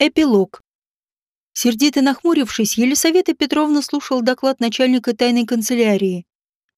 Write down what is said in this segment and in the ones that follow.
Эпилог. Сердито нахмурившись, Елисавета Петровна слушал доклад начальника тайной канцелярии.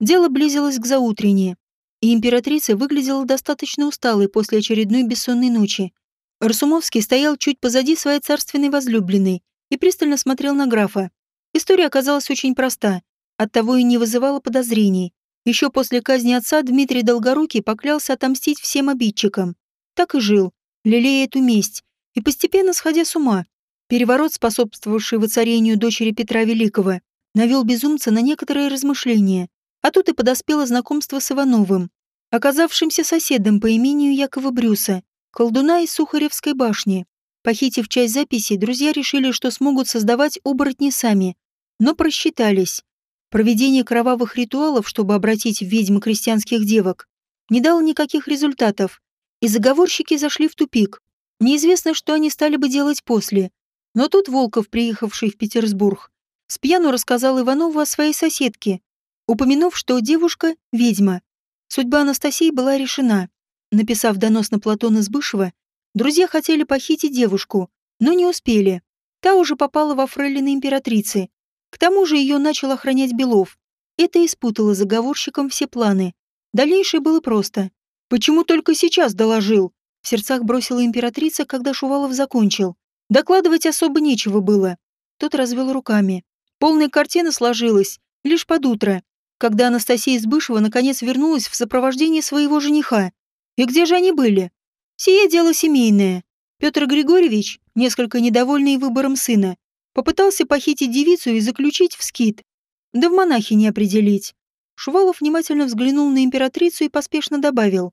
Дело близилось к заутренне, и императрица выглядела достаточно усталой после очередной бессонной ночи. Расумовский стоял чуть позади своей царственной возлюбленной и пристально смотрел на графа. История оказалась очень проста, оттого и не вызывала подозрений. Еще после казни отца Дмитрий Долгорукий поклялся отомстить всем обидчикам. Так и жил, лелея эту месть, и постепенно сходя с ума. Переворот, способствовавший воцарению дочери Петра Великого, навел безумца на некоторые размышления. А тут и подоспело знакомство с Ивановым, оказавшимся соседом по имению Якова Брюса, колдуна из Сухаревской башни. Похитив часть записей, друзья решили, что смогут создавать оборотни сами, но просчитались. Проведение кровавых ритуалов, чтобы обратить в ведьмы крестьянских девок, не дало никаких результатов, и заговорщики зашли в тупик. Неизвестно, что они стали бы делать после. Но тут Волков, приехавший в Петербург, с рассказал Иванову о своей соседке, упомянув, что девушка — ведьма. Судьба Анастасии была решена. Написав донос на Платона Сбышева, друзья хотели похитить девушку, но не успели. Та уже попала во фрейлины императрицы. К тому же ее начал охранять Белов. Это испутало заговорщикам все планы. Дальнейшее было просто. «Почему только сейчас доложил?» В сердцах бросила императрица, когда Шувалов закончил. Докладывать особо нечего было. Тот развел руками. Полная картина сложилась лишь под утро, когда Анастасия Избышева наконец вернулась в сопровождении своего жениха. И где же они были? Сие дело семейное. Петр Григорьевич, несколько недовольный выбором сына, попытался похитить девицу и заключить в скит. Да в монахи не определить. Шувалов внимательно взглянул на императрицу и поспешно добавил.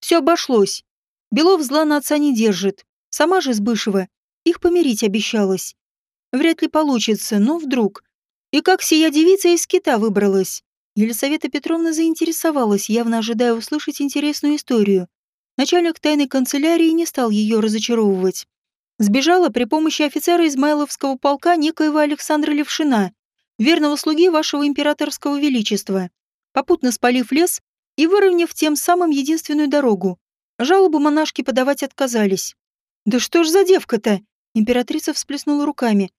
Все обошлось. Белов зла на отца не держит. Сама же Сбышева их помирить обещалась. Вряд ли получится, но вдруг. И как сия девица из кита выбралась? Елисавета Петровна заинтересовалась, явно ожидая услышать интересную историю. Начальник тайной канцелярии не стал ее разочаровывать. Сбежала при помощи офицера Измайловского полка некоего Александра Левшина, верного слуги вашего императорского величества, попутно спалив лес и выровняв тем самым единственную дорогу, Жалобу монашки подавать отказались. «Да что ж за девка-то?» Императрица всплеснула руками.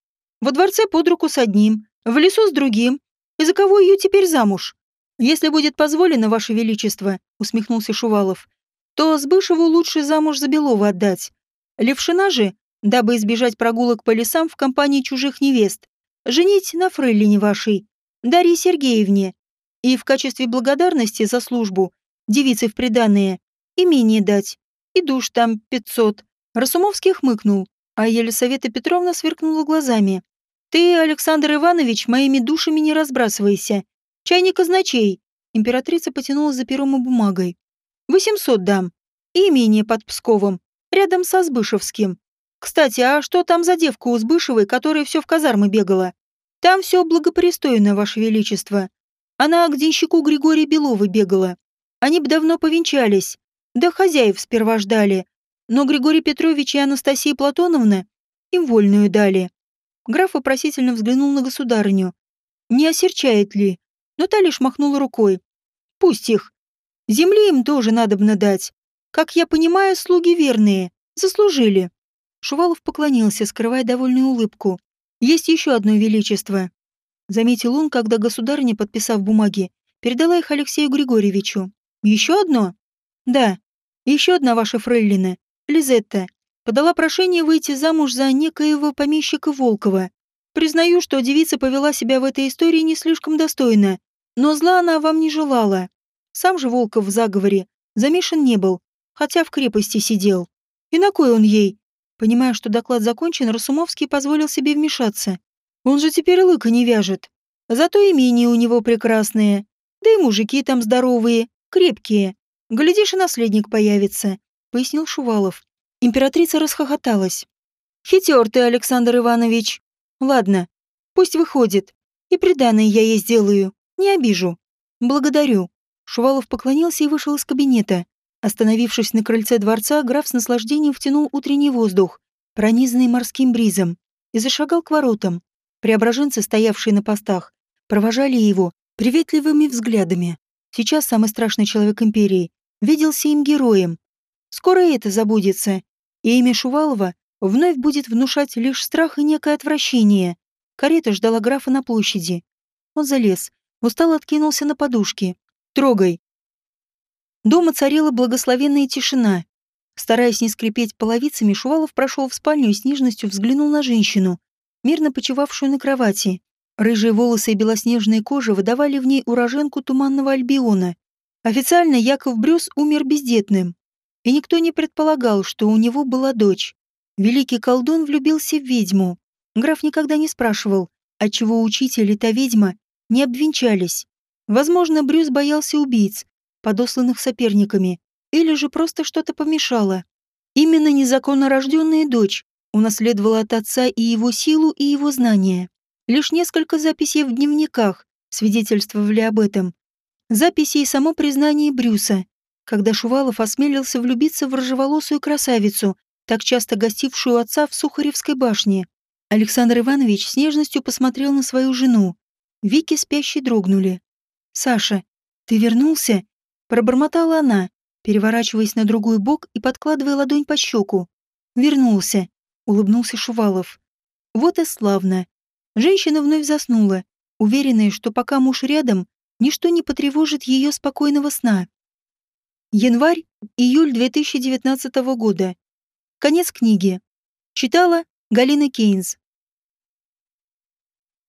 «Во дворце под руку с одним, в лесу с другим. И за кого ее теперь замуж?» «Если будет позволено, Ваше Величество», — усмехнулся Шувалов, «то Сбышеву лучше замуж за Белова отдать. Левшина же, дабы избежать прогулок по лесам в компании чужих невест, женить на фрейлине вашей, Дарье Сергеевне, и в качестве благодарности за службу, девицы в приданные, имение дать. И душ там пятьсот. Расумовский хмыкнул, а Елисавета Петровна сверкнула глазами. Ты, Александр Иванович, моими душами не разбрасывайся. Чайник казначей. Императрица потянула за пером и бумагой. Восемьсот дам. И имение под Псковом, рядом со Сбышевским. Кстати, а что там за девка у Сбышевой, которая все в казармы бегала? Там все благопристойно, Ваше Величество. Она к денщику Григория Белова бегала. Они бы давно повенчались, да хозяев сперва ждали, но Григорий Петрович и Анастасия Платоновна им вольную дали. Граф вопросительно взглянул на государыню. Не осерчает ли? Но та лишь махнула рукой. Пусть их. Земли им тоже надобно дать. Как я понимаю, слуги верные. Заслужили. Шувалов поклонился, скрывая довольную улыбку. Есть еще одно величество. Заметил он, когда государыня, подписав бумаги, передала их Алексею Григорьевичу. Еще одно? Да. Еще одна ваша фрейлина, Лизетта, подала прошение выйти замуж за некоего помещика Волкова. Признаю, что девица повела себя в этой истории не слишком достойно, но зла она вам не желала. Сам же Волков в заговоре замешан не был, хотя в крепости сидел. И на кой он ей? Понимая, что доклад закончен, Расумовский позволил себе вмешаться. Он же теперь лыка не вяжет. Зато имение у него прекрасное. Да и мужики там здоровые, крепкие. Глядишь, и наследник появится», — пояснил Шувалов. Императрица расхохоталась. «Хитер ты, Александр Иванович. Ладно, пусть выходит. И приданное я ей сделаю. Не обижу. Благодарю». Шувалов поклонился и вышел из кабинета. Остановившись на крыльце дворца, граф с наслаждением втянул утренний воздух, пронизанный морским бризом, и зашагал к воротам. Преображенцы, стоявшие на постах, провожали его приветливыми взглядами. Сейчас самый страшный человек империи виделся им героем. Скоро это забудется, и имя Шувалова вновь будет внушать лишь страх и некое отвращение. Карета ждала графа на площади. Он залез, устал откинулся на подушке. «Трогай!» Дома царила благословенная тишина. Стараясь не скрипеть половицами, Шувалов прошел в спальню и с нежностью взглянул на женщину, мирно почивавшую на кровати. Рыжие волосы и белоснежная кожа выдавали в ней уроженку туманного Альбиона. Официально Яков Брюс умер бездетным, и никто не предполагал, что у него была дочь. Великий колдун влюбился в ведьму. Граф никогда не спрашивал, отчего учитель и та ведьма не обвенчались. Возможно, Брюс боялся убийц, подосланных соперниками, или же просто что-то помешало. Именно незаконно рожденная дочь унаследовала от отца и его силу, и его знания. Лишь несколько записей в дневниках свидетельствовали об этом. Записи и само признание Брюса, когда Шувалов осмелился влюбиться в рыжеволосую красавицу, так часто гостившую отца в Сухаревской башне. Александр Иванович с нежностью посмотрел на свою жену. Вики спящие дрогнули. «Саша, ты вернулся?» Пробормотала она, переворачиваясь на другой бок и подкладывая ладонь под щеку. «Вернулся», — улыбнулся Шувалов. «Вот и славно». Женщина вновь заснула, уверенная, что пока муж рядом, ничто не потревожит ее спокойного сна. Январь-июль 2019 года. Конец книги. Читала Галина Кейнс.